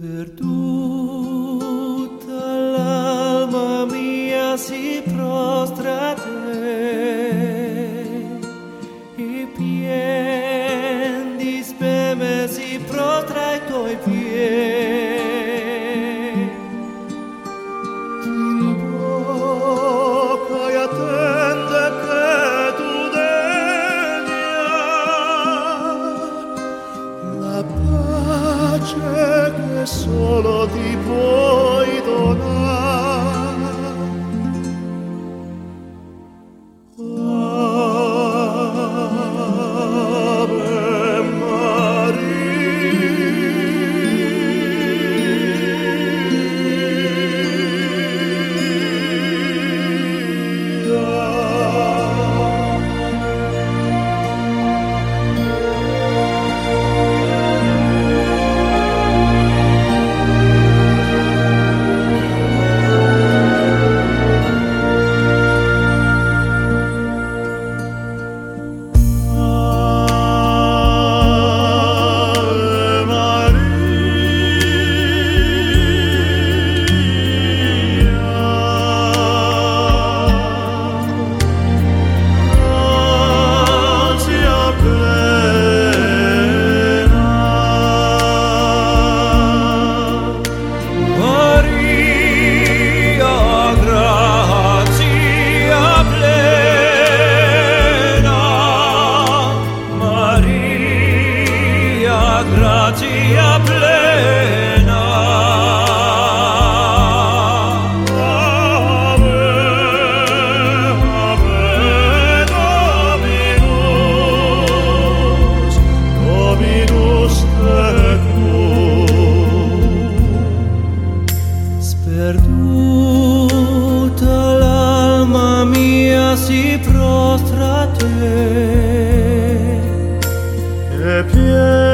perdoa. solo ti può prostrate e piedi